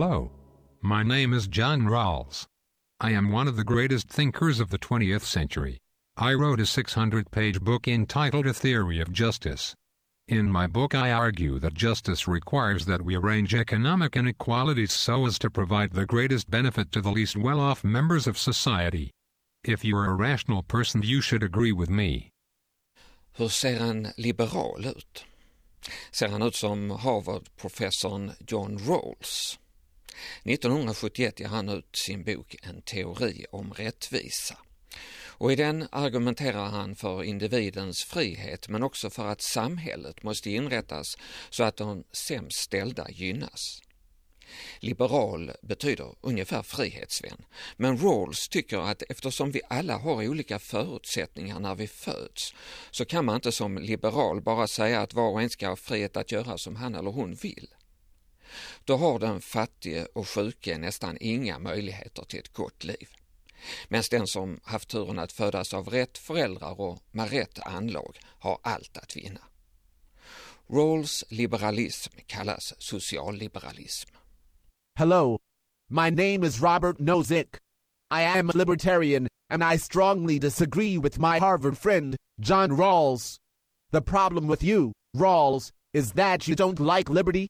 Hello. My name is John Rawls. I am one of the greatest thinkers of the 20th century. I wrote a 600 page book entitled A Theory of Justice. In my book, I argue that justice requires that we arrange economic inequalities so as to provide the greatest benefit to the least well off members of society. If you are a rational person, you should agree with me. Hur ser en liberal ut? Ser han ut som Harvard-professorn John Rawls? 1971 ger han ut sin bok En teori om rättvisa. Och i den argumenterar han för individens frihet men också för att samhället måste inrättas så att de sämst ställda gynnas. Liberal betyder ungefär frihetsvän, men Rawls tycker att eftersom vi alla har olika förutsättningar när vi föds så kan man inte som liberal bara säga att var och en ska ha frihet att göra som han eller hon vill. Då har den fattige och sjuke nästan inga möjligheter till ett gott liv. Medan den som haft turen att födas av rätt föräldrar och med rätt anlag har allt att vinna. Rawls liberalism kallas socialliberalism. Hello. My name is Robert Nozick. I am a libertarian, and I strongly disagree with my Harvard friend, John Rawls. The problem with you, Rawls, is that you don't like liberty.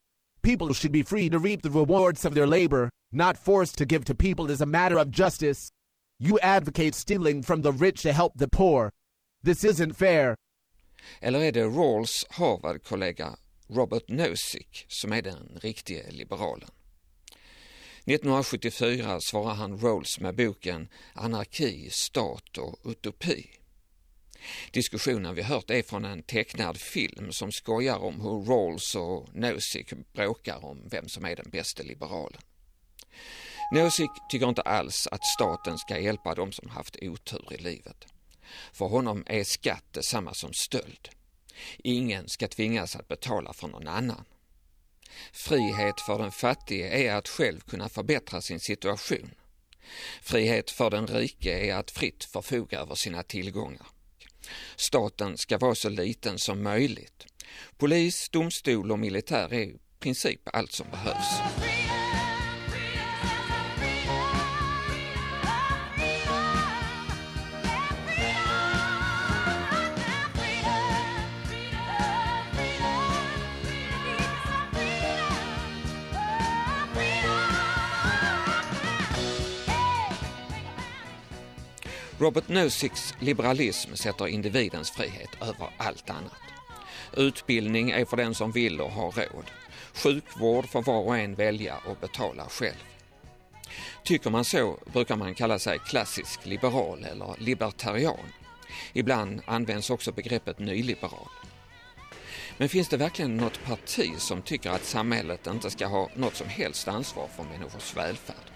People should be free to reap the rewards of their labor, not forced to give to people as a matter of justice. You advocate stealing from the rich to help the poor. This isn't fair. Eller är det Rawls Harvard-kollega Robert Nozick som är den riktige liberalen? 1974 svarar han Rawls med boken Anarki, stat och utopi. Diskussionen vi hört är från en tecknad film som skojar om hur Rawls och Nozick bråkar om vem som är den bästa liberalen. Nozick tycker inte alls att staten ska hjälpa de som haft otur i livet. För honom är skatt detsamma som stöld. Ingen ska tvingas att betala för någon annan. Frihet för den fattige är att själv kunna förbättra sin situation. Frihet för den rike är att fritt förfoga över sina tillgångar. Staten ska vara så liten som möjligt. Polis, domstol och militär är i princip allt som behövs. Robert Nozicks liberalism sätter individens frihet över allt annat. Utbildning är för den som vill och har råd. Sjukvård får var och en välja och betala själv. Tycker man så brukar man kalla sig klassisk liberal eller libertarian. Ibland används också begreppet nyliberal. Men finns det verkligen något parti som tycker att samhället inte ska ha något som helst ansvar för människors välfärd?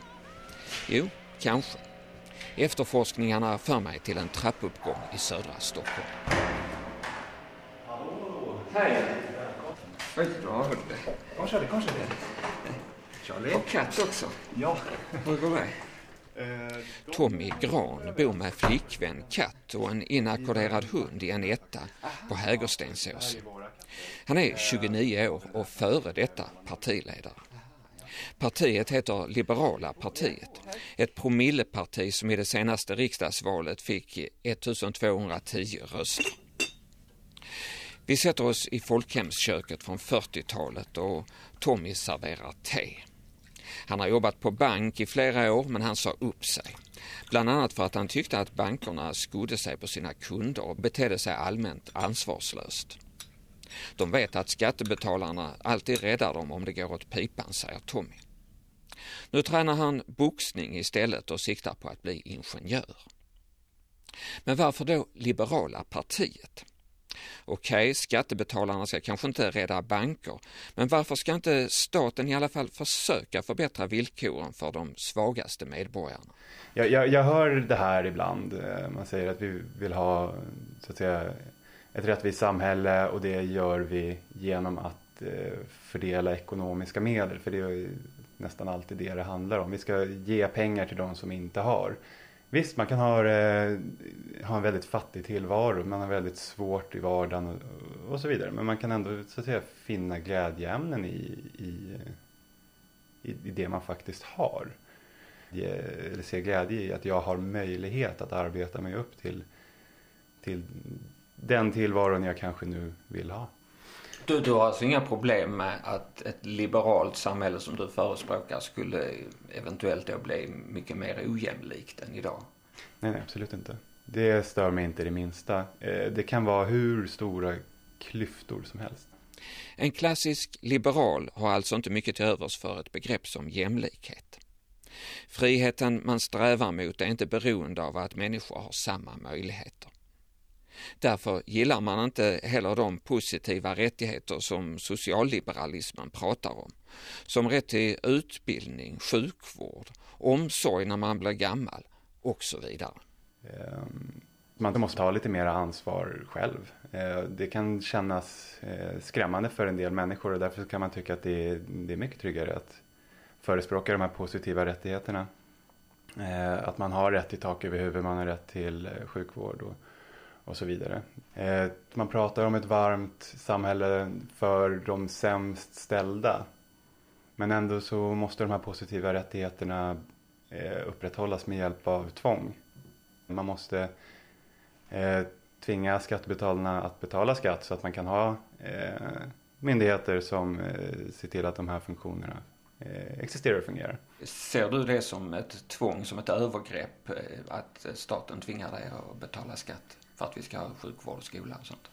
Jo, kanske. Efterforskningarna för mig till en trappuppgång i södra Stockholm. Hallå! Hej! Oj. Kom så det, kom så det. Charlie. Och katt också. Ja. Hur går det? Tommy Gran bor med flickvän, katt och en inackorderad hund i en etta på Hägerstensås. Han är 29 år och före detta partiledare. Partiet heter Liberala partiet, ett promilleparti som i det senaste riksdagsvalet fick 1210 röster. Vi sätter oss i folkhemsköket från 40-talet och Tommy serverar te. Han har jobbat på bank i flera år men han sa upp sig. Bland annat för att han tyckte att bankerna skodde sig på sina kunder och betedde sig allmänt ansvarslöst. De vet att skattebetalarna alltid räddar dem om det går åt pipan, säger Tommy. Nu tränar han boxning istället och siktar på att bli ingenjör. Men varför då Liberala partiet? Okej, okay, skattebetalarna ska kanske inte rädda banker, men varför ska inte staten i alla fall försöka förbättra villkoren för de svagaste medborgarna? Jag, jag, jag hör det här ibland. Eh, man säger att vi vill ha så att säga, ett rättvist samhälle och det gör vi genom att eh, fördela ekonomiska medel. För det är nästan alltid det det handlar om. Vi ska ge pengar till de som inte har. Visst, man kan ha, ha en väldigt fattig tillvaro, man har väldigt svårt i vardagen och, så vidare. Men man kan ändå så att säga, finna glädjeämnen i, i, i, det man faktiskt har. Eller se glädje i att jag har möjlighet att arbeta mig upp till, till den tillvaron jag kanske nu vill ha. Du, du har alltså inga problem med att ett liberalt samhälle som du förespråkar skulle eventuellt då bli mycket mer ojämlikt än idag? Nej, nej absolut inte. Det stör mig inte det minsta. Eh, det kan vara hur stora klyftor som helst. En klassisk liberal har alltså inte mycket till övers för ett begrepp som jämlikhet. Friheten man strävar mot är inte beroende av att människor har samma möjligheter. Därför gillar man inte heller de positiva rättigheter som socialliberalismen pratar om. Som rätt till utbildning, sjukvård, omsorg när man blir gammal och så vidare. Ehm, man måste ta lite mer ansvar själv. Eh, det kan kännas eh, skrämmande för en del människor och därför kan man tycka att det är, mycket tryggare att förespråka de här positiva rättigheterna. Eh, att man har rätt till tak över huvudet, man har rätt till sjukvård och, och så vidare. Eh, man pratar om ett varmt samhälle för de sämst ställda. Men ändå så måste de här positiva rättigheterna eh, upprätthållas med hjälp av tvång. Man måste eh, tvinga skattebetalarna att betala skatt så att man kan ha eh, myndigheter som eh, ser till att de här funktionerna eh, existerar och fungerar. Ser du det som ett tvång, som ett övergrepp eh, att staten tvingar dig att betala skatt för att vi ska ha sjukvård och skola och sånt?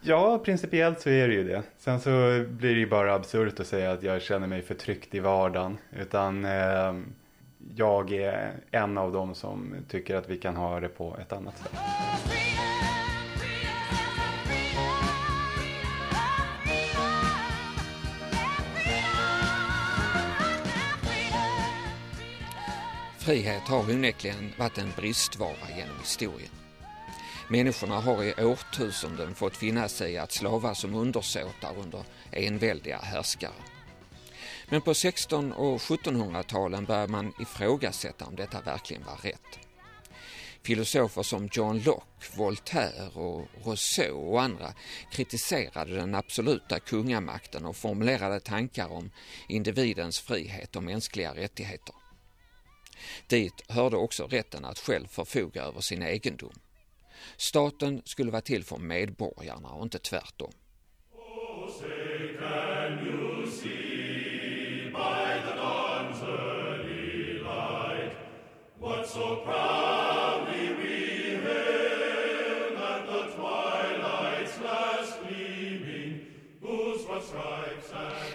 Ja, principiellt så är det ju det. Sen så blir det ju bara absurt att säga att jag känner mig förtryckt i vardagen. Utan eh, jag är en av dem som tycker att vi kan ha det på ett annat sätt. Frihet har onekligen varit en bristvara genom historien. Människorna har i årtusenden fått finna sig i att slava som undersåtar under enväldiga härskare. Men på 16 och 1700-talen började man ifrågasätta om detta verkligen var rätt. Filosofer som John Locke, Voltaire och Rousseau och andra kritiserade den absoluta kungamakten och formulerade tankar om individens frihet och mänskliga rättigheter. Dit hörde också rätten att själv förfoga över sin egendom. Staten skulle vara till för medborgarna och inte tvärtom.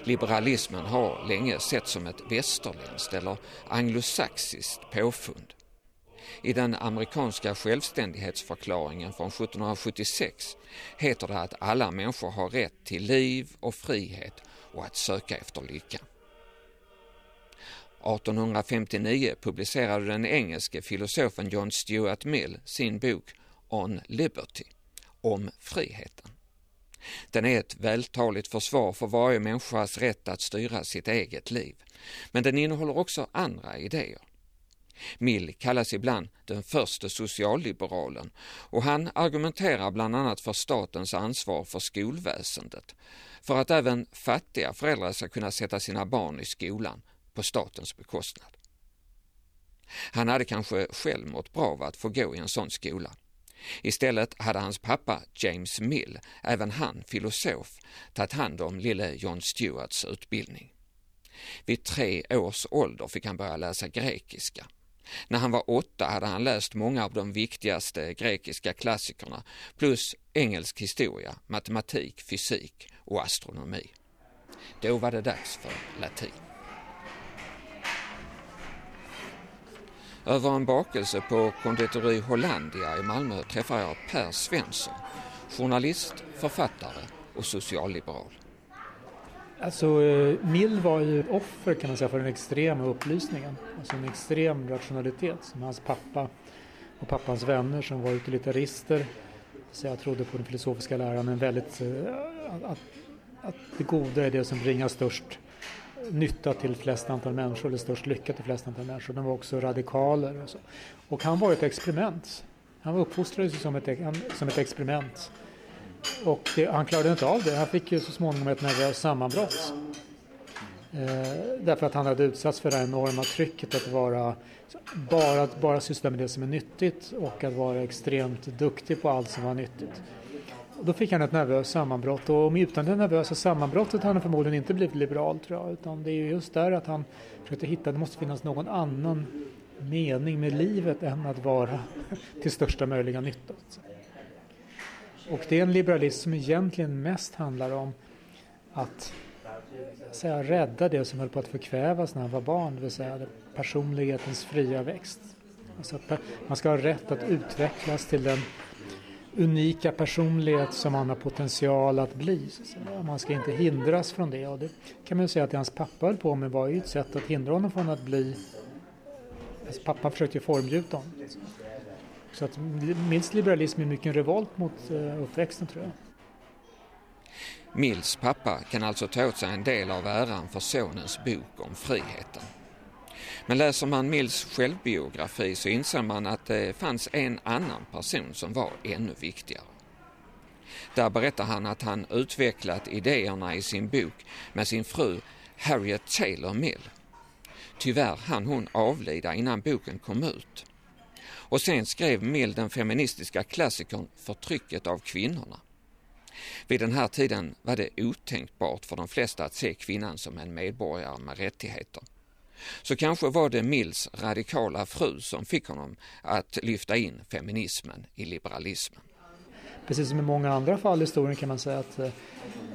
Liberalismen har länge sett som ett västerländskt eller anglosaxiskt påfund. I den amerikanska självständighetsförklaringen från 1776 heter det att alla människor har rätt till liv och frihet och att söka efter lycka. 1859 publicerade den engelske filosofen John Stuart Mill sin bok On Liberty, om friheten. Den är ett vältaligt försvar för varje människas rätt att styra sitt eget liv. Men den innehåller också andra idéer. Mill kallas ibland den första socialliberalen och han argumenterar bland annat för statens ansvar för skolväsendet, för att även fattiga föräldrar ska kunna sätta sina barn i skolan på statens bekostnad. Han hade kanske själv mått bra av att få gå i en sån skola. Istället hade hans pappa James Mill, även han filosof, tagit hand om lille John Stuarts utbildning. Vid tre års ålder fick han börja läsa grekiska. När han var åtta hade han läst många av de viktigaste grekiska klassikerna plus engelsk historia, matematik, fysik och astronomi. Då var det dags för latin. Över en bakelse på konditori Hollandia i Malmö träffar jag Per Svensson, journalist, författare och socialliberal. Alltså, eh, Mill var ju offer kan man säga för den extrema upplysningen. Alltså en extrem rationalitet som hans pappa och pappans vänner som var utilitarister. Så jag trodde på den filosofiska läran, men väldigt eh, att, att det goda är det som bringar störst nytta till flest antal människor eller störst lycka till flest antal människor. De var också radikaler och så. Och han var ett experiment. Han uppfostrades som ett, som ett experiment. Och det, han klarade inte av det. Han fick ju så småningom ett nervöst sammanbrott. Eh, därför att han hade utsatts för det enorma trycket att vara bara, att bara syssla med det som är nyttigt och att vara extremt duktig på allt som var nyttigt. Och då fick han ett nervöst sammanbrott och utan det nervösa sammanbrottet hade han förmodligen inte blivit liberal tror jag. Utan det är just där att han försökte hitta, det måste finnas någon annan mening med livet än att vara till största möjliga nytta. Och det är en liberalism som egentligen mest handlar om att säga, rädda det som höll på att förkvävas när han var barn, det vill säga personlighetens fria växt. Alltså man ska ha rätt att utvecklas till den unika personlighet som man har potential att bli. Man ska inte hindras från det och det kan man ju säga att det hans pappa höll på med var ju ett sätt att hindra honom från att bli alltså pappa försökte ju formgjuta honom. Liksom. Så att Mills liberalism är mycket en revolt mot eh, uppväxten tror jag. Mills pappa kan alltså ta åt sig en del av äran för sonens bok om friheten. Men läser man Mills självbiografi så inser man att det fanns en annan person som var ännu viktigare. Där berättar han att han utvecklat idéerna i sin bok med sin fru Harriet Taylor Mill. Tyvärr hann hon avlida innan boken kom ut. Och sen skrev Mill den feministiska klassikern Förtrycket av kvinnorna. Vid den här tiden var det otänkbart för de flesta att se kvinnan som en medborgare med rättigheter. Så kanske var det Mills radikala fru som fick honom att lyfta in feminismen i liberalismen. Precis som i många andra fall i historien kan man säga att eh,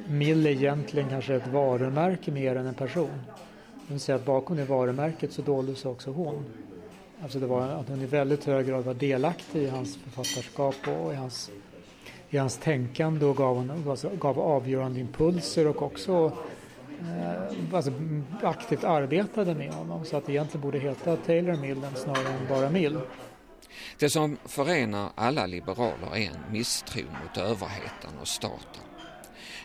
Mill är egentligen kanske ett varumärke mer än en person. Det vill säga att bakom det varumärket så doldes också hon. Alltså det var att hon i väldigt hög grad var delaktig i hans författarskap och i hans i hans tänkande och gav, gav avgörande impulser och också eh, alltså, aktivt arbetade med honom. Så att det egentligen borde heta Taylor Mill snarare än bara Mill. Det som förenar alla liberaler är en misstro mot överheten och staten.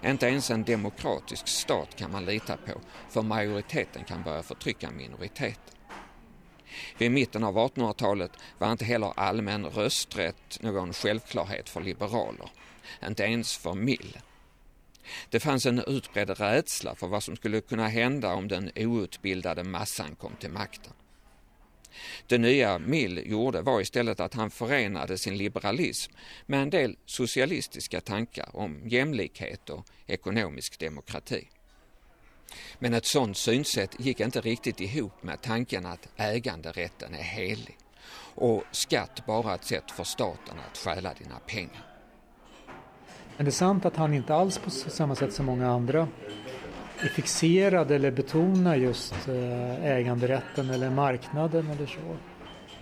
Inte ens en demokratisk stat kan man lita på för majoriteten kan börja förtrycka minoriteten. Vid mitten av 1800-talet var inte heller allmän rösträtt någon självklarhet för liberaler, inte ens för Mill. Det fanns en utbredd rädsla för vad som skulle kunna hända om den outbildade massan kom till makten. Det nya Mill gjorde var istället att han förenade sin liberalism med en del socialistiska tankar om jämlikhet och ekonomisk demokrati. Men ett sådant synsätt gick inte riktigt ihop med tanken att äganderätten är helig och skatt bara ett sätt för staten att stjäla dina pengar. Men det är sant att han inte alls på samma sätt som många andra är fixerad eller betonar just eh, äganderätten eller marknaden eller så.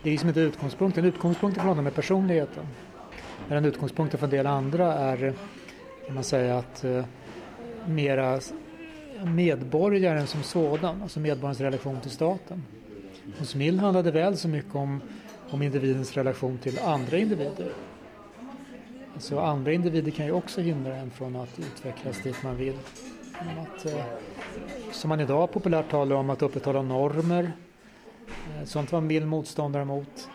Det är som inte utgångspunkten. Utgångspunkten för honom är personligheten. Medan utgångspunkten för en del andra är kan man säga att eh, mera medborgaren som sådan, alltså medborgarens relation till staten. Hos Mill handlade väl så mycket om, om individens relation till andra individer. Alltså andra individer kan ju också hindra en från att utvecklas dit man vill. Att, eh, som man idag populärt talar om, att upprätthålla normer. Eh, sånt var Mill motståndare mot.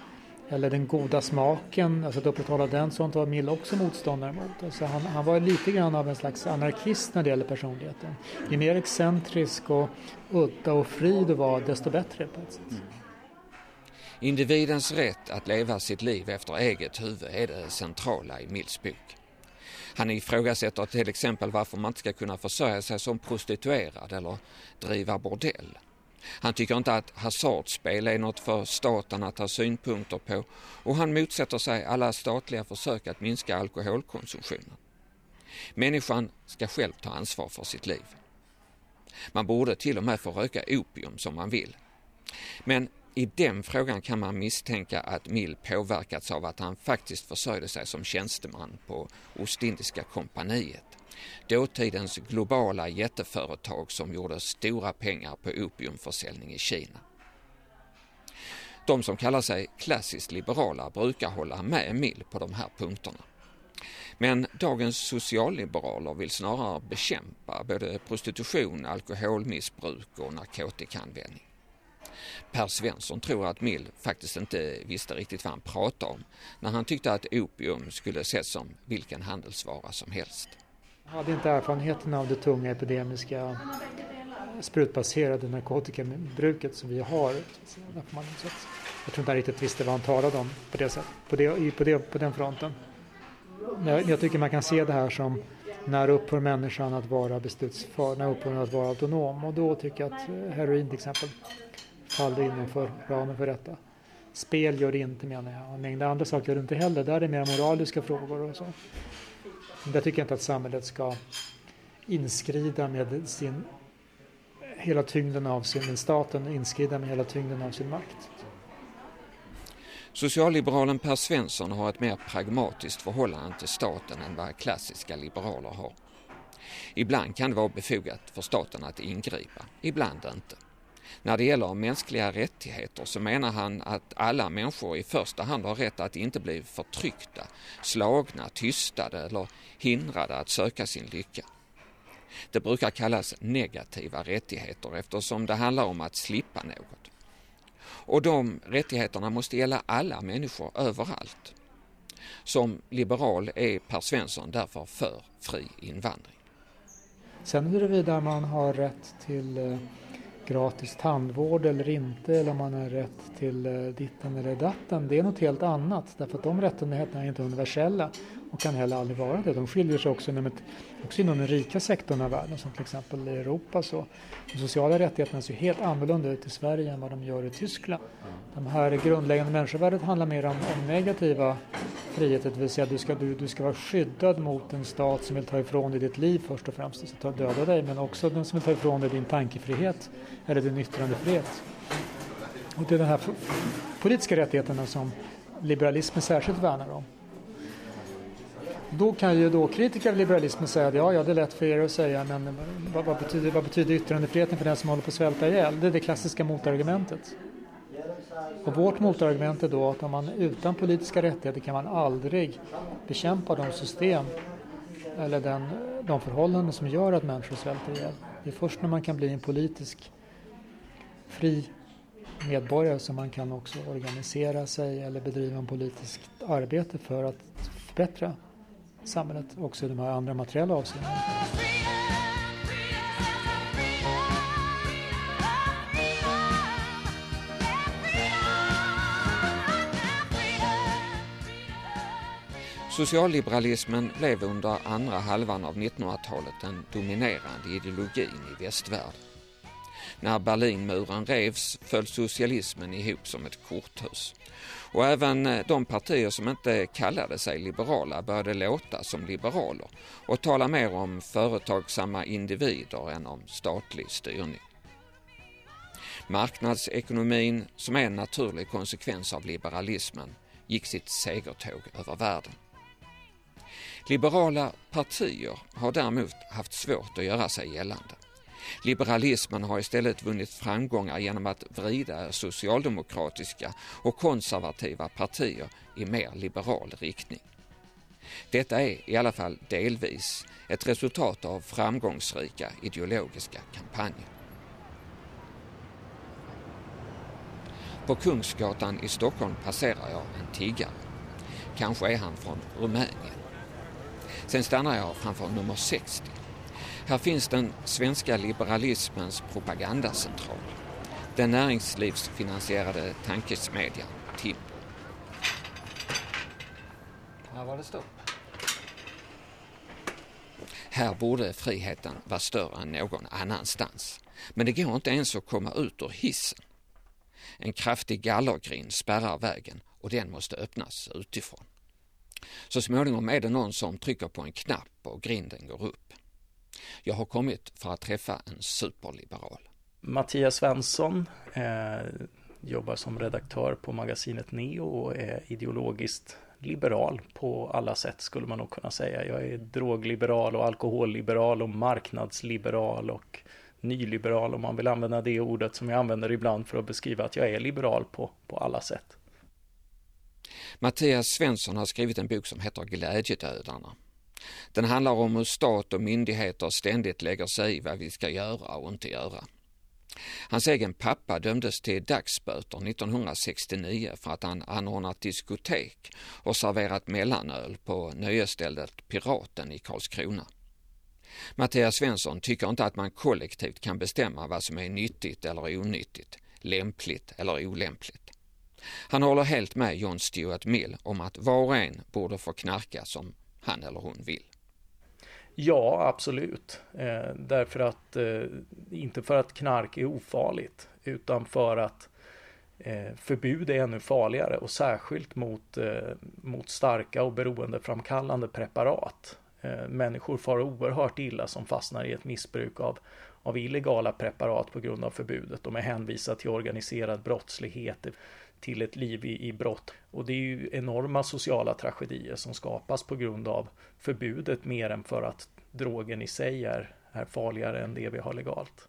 Eller den goda smaken, alltså att upprätthålla den, sånt var Mill också motståndare mot. Alltså han, han var lite grann av en slags anarkist när det gäller personligheten. Ju mer excentrisk och udda och fri du var, desto bättre på ett sätt. Mm. Individens rätt att leva sitt liv efter eget huvud är det centrala i Mills bok. Han ifrågasätter till exempel varför man inte ska kunna försörja sig som prostituerad eller driva bordell. Han tycker inte att hasardspel är något för staten att ha synpunkter på och han motsätter sig alla statliga försök att minska alkoholkonsumtionen. Människan ska själv ta ansvar för sitt liv. Man borde till och med få röka opium som man vill. Men i den frågan kan man misstänka att Mill påverkats av att han faktiskt försörjde sig som tjänsteman på Ostindiska kompaniet. Dåtidens globala jätteföretag som gjorde stora pengar på opiumförsäljning i Kina. De som kallar sig klassiskt liberala brukar hålla med Mill på de här punkterna. Men dagens socialliberaler vill snarare bekämpa både prostitution, alkoholmissbruk och narkotikaanvändning. Per Svensson tror att Mill faktiskt inte visste riktigt vad han pratade om när han tyckte att opium skulle ses som vilken handelsvara som helst. Jag hade inte erfarenheten av det tunga epidemiska sprutbaserade narkotikabruket som vi har. Jag tror inte han riktigt visste vad han talade om på, det sätt, på, det, på, det, på den fronten. Jag, jag tycker man kan se det här som när upphör människan att vara beslutsför, när upphör att vara autonom och då tycker jag att eh, heroin till exempel faller innanför ramen för detta. Spel gör det inte menar jag och en mängd andra saker gör det inte heller. Där är det mer moraliska frågor och så. Där tycker jag inte att samhället ska inskrida med sin hela tyngden av sin, staten inskrida med hela tyngden av sin makt. Socialliberalen Per Svensson har ett mer pragmatiskt förhållande till staten än vad klassiska liberaler har. Ibland kan det vara befogat för staten att ingripa, ibland inte. När det gäller mänskliga rättigheter så menar han att alla människor i första hand har rätt att inte bli förtryckta, slagna, tystade eller hindrade att söka sin lycka. Det brukar kallas negativa rättigheter eftersom det handlar om att slippa något. Och de rättigheterna måste gälla alla människor överallt. Som liberal är Per Svensson därför för fri invandring. Sen huruvida man har rätt till eh, gratis tandvård eller inte eller om man har rätt till eh, ditten eller datten. Det är något helt annat därför att de rättigheterna är inte universella och kan heller aldrig vara det. De skiljer sig också inom, ett, också inom den rika sektorn av världen som till exempel i Europa. Så de sociala rättigheterna ser helt annorlunda ut i Sverige än vad de gör i Tyskland. De här grundläggande människovärdet handlar mer om, om negativa friheter, det vill säga du ska, du, du ska vara skyddad mot en stat som vill ta ifrån dig ditt liv först och främst, alltså döda dig, men också den som vill ta ifrån dig din tankefrihet eller din yttrandefrihet. Och det är de här politiska rättigheterna som liberalismen särskilt värnar om. Då kan ju då kritiker av liberalismen säga att ja, ja, det är lätt för er att säga, men vad, vad, betyder, vad betyder yttrandefriheten för den som håller på att svälta ihjäl? Det är det klassiska motargumentet. Och vårt motargument är då att om man utan politiska rättigheter kan man aldrig bekämpa de system eller den, de förhållanden som gör att människor svälter ihjäl. Det är först när man kan bli en politisk fri medborgare som man kan också organisera sig eller bedriva en politiskt arbete för att förbättra samhället också i de här andra materiella avseendena. Socialliberalismen blev under andra halvan av 1900-talet den dominerande ideologin i västvärlden. När Berlinmuren revs föll socialismen ihop som ett korthus. Och även eh, de partier som inte kallade sig liberala började låta som liberaler och tala mer om företagsamma individer än om statlig styrning. Marknadsekonomin, som är en naturlig konsekvens av liberalismen, gick sitt segertåg över världen. Liberala partier har däremot haft svårt att göra sig gällande. Liberalismen har istället vunnit framgångar genom att vrida socialdemokratiska och konservativa partier i mer liberal riktning. Detta är i alla fall delvis ett resultat av framgångsrika ideologiska kampanjer. På Kungsgatan i Stockholm passerar jag en tiggare. Kanske är han från Rumänien. Sen stannar jag framför nummer 60 här finns den svenska liberalismens propagandacentral. Den näringslivsfinansierade tankesmedjan TIM. Här var det stopp. Här borde friheten vara större än någon annanstans. Men det går inte ens att komma ut ur hissen. En kraftig gallergrind spärrar vägen och den måste öppnas utifrån. Så småningom är det någon som trycker på en knapp och grinden går upp. Jag har kommit för att träffa en superliberal. Mattias Svensson eh, jobbar som redaktör på magasinet Neo och är ideologiskt liberal på alla sätt skulle man nog kunna säga. Jag är drogliberal och alkoholliberal och marknadsliberal och nyliberal om man vill använda det ordet som jag använder ibland för att beskriva att jag är liberal på, på alla sätt. Mattias Svensson har skrivit en bok som heter Glädjedödarna den handlar om hur stat och myndigheter ständigt lägger sig i vad vi ska göra och inte göra. Hans egen pappa dömdes till dagsböter 1969 för att han anordnat diskotek och serverat mellanöl på nöjesstället Piraten i Karlskrona. Mattias Svensson tycker inte att man kollektivt kan bestämma vad som är nyttigt eller onyttigt, lämpligt eller olämpligt. Han håller helt med John Stuart Mill om att var och en borde få knarka som han eller hon vill. Ja, absolut. Eh, därför att, eh, inte för att knark är ofarligt, utan för att eh, förbud är ännu farligare och särskilt mot, eh, mot starka och beroendeframkallande preparat. Eh, människor far oerhört illa som fastnar i ett missbruk av, av illegala preparat på grund av förbudet. De är hänvisade till organiserad brottslighet, till ett liv i, i brott. Och det är ju enorma sociala tragedier som skapas på grund av förbudet mer än för att drogen i sig är, är farligare än det vi har legalt.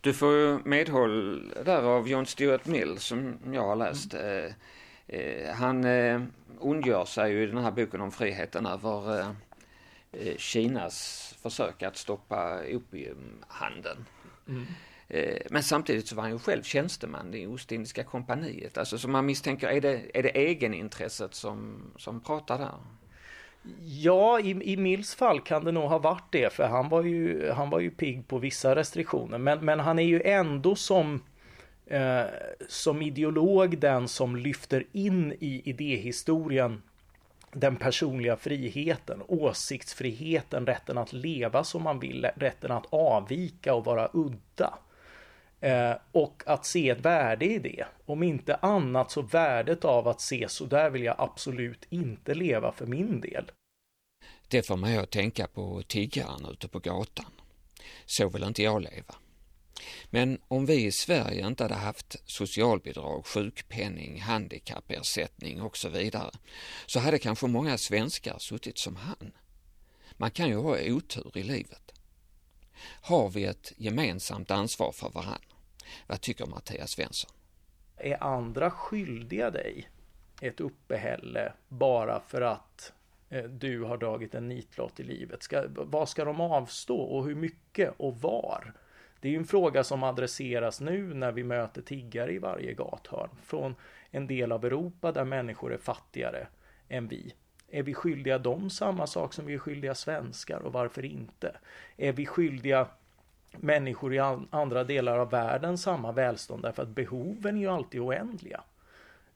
Du får ju medhåll där av John Stuart Mill som jag har läst. Mm. Eh, han eh, ondgör sig ju i den här boken om friheten över eh, eh Kinas försök att stoppa opiumhandeln. Mm. Eh, men samtidigt så var han ju själv tjänsteman i Ostindiska kompaniet. Alltså så man misstänker, är det, är det egenintresset som, som pratar där? Ja, i, i Mills fall kan det nog ha varit det, för han var ju, han var ju pigg på vissa restriktioner. Men, men han är ju ändå som, eh, som ideolog den som lyfter in i idéhistorien den personliga friheten, åsiktsfriheten, rätten att leva som man vill, rätten att avvika och vara udda. Eh, och att se ett värde i det. Om inte annat så värdet av att se så där vill jag absolut inte leva för min del. Det får mig att tänka på tiggaren ute på gatan. Så vill inte jag leva. Men om vi i Sverige inte hade haft socialbidrag, sjukpenning, handikappersättning och så vidare så hade kanske många svenskar suttit som han. Man kan ju ha otur i livet. Har vi ett gemensamt ansvar för varann? Vad tycker Mattias Svensson? Är andra skyldiga dig ett uppehälle bara för att eh, du har dragit en nitlott i livet? Ska, vad ska de avstå och hur mycket och var? Det är ju en fråga som adresseras nu när vi möter tiggare i varje gathörn från en del av Europa där människor är fattigare än vi. Är vi skyldiga dem samma sak som vi är skyldiga svenskar och varför inte? Är vi skyldiga människor i andra delar av världen samma välstånd därför att behoven är ju alltid oändliga.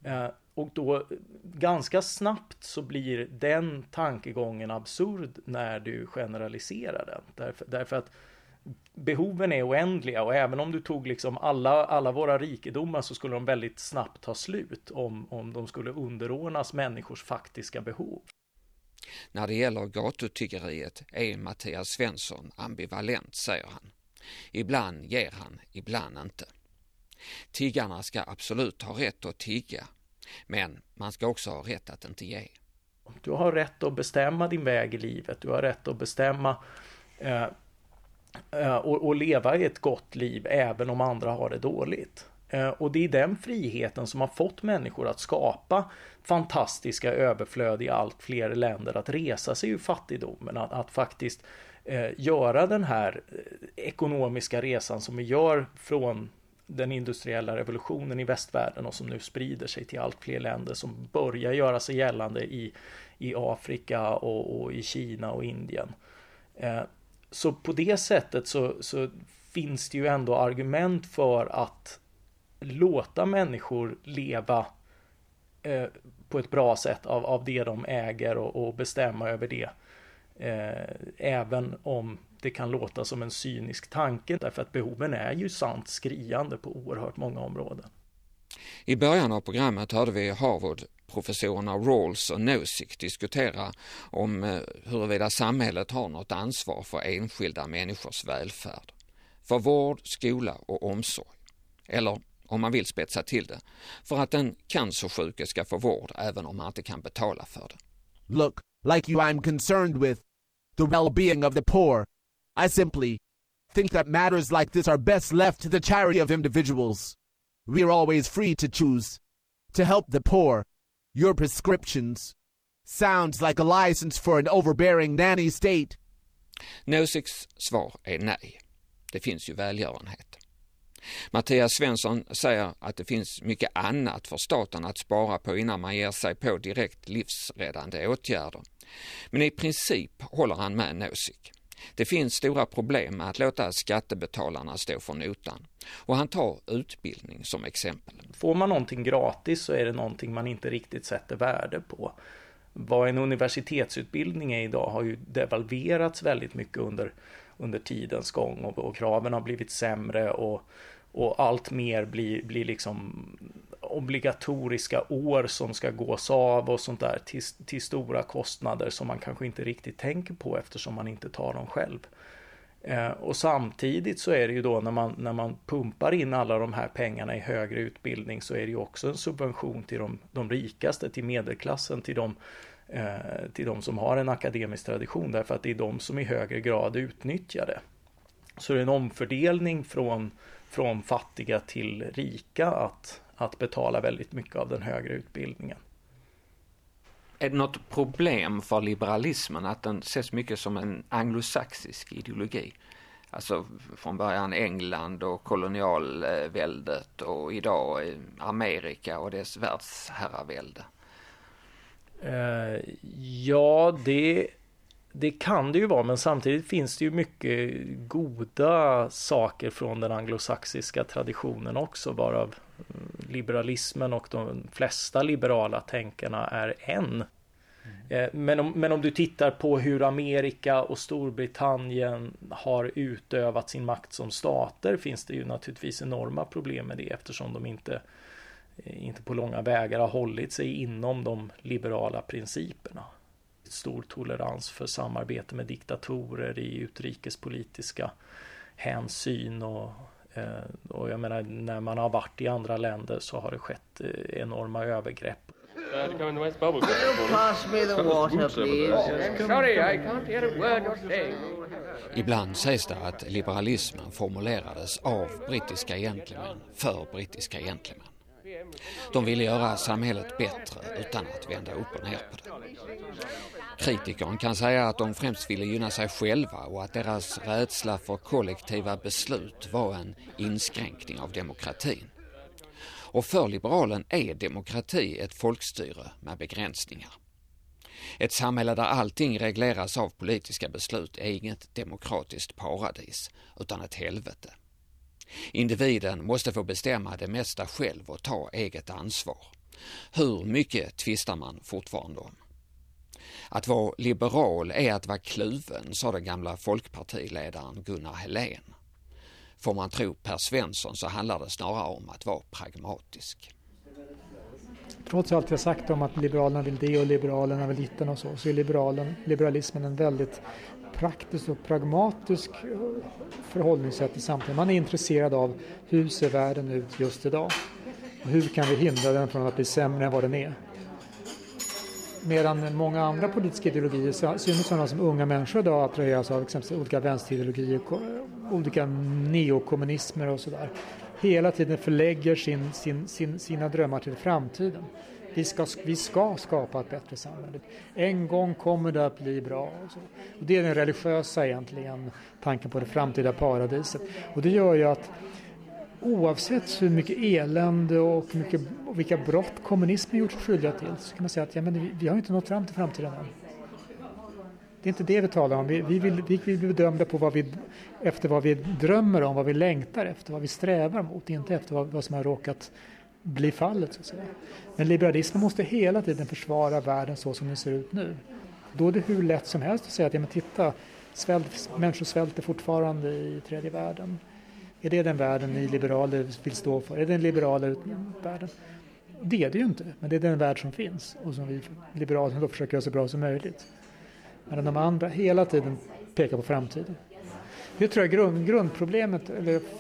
Eh, och då ganska snabbt så blir den tankegången absurd när du generaliserar den. Därför, därför att behoven är oändliga och även om du tog liksom alla, alla våra rikedomar så skulle de väldigt snabbt ta slut om, om de skulle underordnas människors faktiska behov. När det gäller gatutyggeriet är Mattias Svensson ambivalent, säger han. Ibland ger han, ibland inte. Tiggarna ska absolut ha rätt att tigga, men man ska också ha rätt att inte ge. Du har rätt att bestämma din väg i livet, du har rätt att bestämma eh, eh Eh, och, och, leva ett gott liv även om andra har det dåligt. Eh, och det är den friheten som har fått människor att skapa fantastiska överflöd i allt fler länder, att resa sig ur fattigdomen, att, att faktiskt eh, göra den här eh, ekonomiska resan som vi gör från den industriella revolutionen i västvärlden och som nu sprider sig till allt fler länder som börjar göra sig gällande i, i Afrika och, och i Kina och Indien. Eh, så på det sättet så, så finns det ju ändå argument för att låta människor leva eh, på ett bra sätt av, av det de äger och, och bestämma över det. Eh, även om det kan låta som en cynisk tanke därför att behoven är ju sant skriande på oerhört många områden. I början av programmet hörde vi Harvard professorerna Rawls och Nozick diskutera om eh, huruvida samhället har något ansvar för enskilda människors välfärd. För vård, skola och omsorg. Eller om man vill spetsa till det, för att den cancersjuke ska få vård även om han inte kan betala för det. Look, like you I'm concerned with the well-being of the poor. I simply think that matters like this are best left to the charity of individuals. We are always free to choose to help the poor. Your prescriptions sounds like a license for an overbearing nanny state. Nosics svar är nej. Det finns ju välgörenhet. Mattias Svensson säger att det finns mycket annat för staten att spara på innan man ger sig på direkt livsräddande åtgärder. Men i princip håller han med Nozick. Det finns stora problem med att låta skattebetalarna stå för notan och han tar utbildning som exempel. Får man någonting gratis så är det någonting man inte riktigt sätter värde på. Vad en universitetsutbildning är idag har ju devalverats väldigt mycket under, under tidens gång och, och kraven har blivit sämre och, och allt mer blir, blir liksom obligatoriska år som ska gås av och sånt där till, till stora kostnader som man kanske inte riktigt tänker på eftersom man inte tar dem själv. Eh, och samtidigt så är det ju då när man, när man pumpar in alla de här pengarna i högre utbildning så är det ju också en subvention till de, de rikaste, till medelklassen, till de, eh, till de som har en akademisk tradition därför att det är de som i högre grad utnyttjar det. Så det är en omfördelning från, från fattiga till rika att, att betala väldigt mycket av den högre utbildningen. Är det något problem för liberalismen att den ses mycket som en anglosaxisk ideologi? Alltså från början England och kolonialväldet och idag Amerika och dess världsherravälde. Uh, ja, det, det kan det ju vara, men samtidigt finns det ju mycket goda saker från den anglosaxiska traditionen också, varav liberalismen och de flesta liberala tänkarna är en. Mm. Men om, men om du tittar på hur Amerika och Storbritannien har utövat sin makt som stater finns det ju naturligtvis enorma problem med det eftersom de inte, eh, inte på långa vägar har hållit sig inom de liberala principerna. Stor tolerans för samarbete med diktatorer i utrikespolitiska hänsyn och Eh, och jag menar, när man har varit i andra länder så har det skett eh, enorma övergrepp. Ibland sägs det att liberalismen formulerades av brittiska gentlemän för brittiska gentlemän. De ville göra samhället bättre utan att vända upp och ner på det. Kritikern kan säga att de främst ville gynna sig själva och att deras rädsla för kollektiva beslut var en inskränkning av demokratin. Och för liberalen är demokrati ett folkstyre med begränsningar. Ett samhälle där allting regleras av politiska beslut är inget demokratiskt paradis, utan ett helvete. Individen måste få bestämma det mesta själv och ta eget ansvar. Hur mycket tvistar man fortfarande om? Att vara liberal är att vara kluven, sa den gamla folkpartiledaren Gunnar Helén. Får man tro Per Svensson så handlar det snarare om att vara pragmatisk. Trots allt vi har sagt om att Liberalerna vill det och Liberalerna vill ditten och så, så är liberalen, liberalismen en väldigt praktisk och pragmatisk eh, förhållningssätt i samtiden. Man är intresserad av hur ser världen ut just idag? Och hur kan vi hindra den från att bli sämre än vad den är? Medan många andra politiska ideologier, i sådana som unga människor idag attraheras av exempelvis olika vänsterideologier, olika neokommunismer och sådär, hela tiden förlägger sin, sin, sin, sina drömmar till framtiden. Vi ska, vi ska skapa ett bättre samhälle. En gång kommer det att bli bra. Och, så. och det är den religiösa egentligen tanken på det framtida paradiset. Och det gör ju att oavsett hur mycket elände och, mycket, och vilka brott kommunismen gjort sig skyldiga till så kan man säga att ja, men vi, vi har inte nått fram till framtiden än. Det är inte det vi talar om. Vi, vi, vill, vi vill bli bedömda på vad vi, efter vad vi drömmer om, vad vi längtar efter, vad vi strävar mot, inte efter vad, vad som har råkat bli fallet. Så att säga. Men liberalismen måste hela tiden försvara världen så som den ser ut nu. Då är det hur lätt som helst att säga att ja, men titta, svält, människor svälter fortfarande i tredje världen. Är det den världen ni liberaler vill stå för? Är det den liberala världen? Det är det ju inte, men det är den värld som finns och som vi liberaler då försöker göra så bra som möjligt. Medan de andra hela tiden pekar på framtiden. Det tror jag är grund, grundproblemet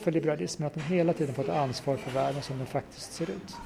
för liberalismen, att de hela tiden får ta ansvar för världen som den faktiskt ser ut.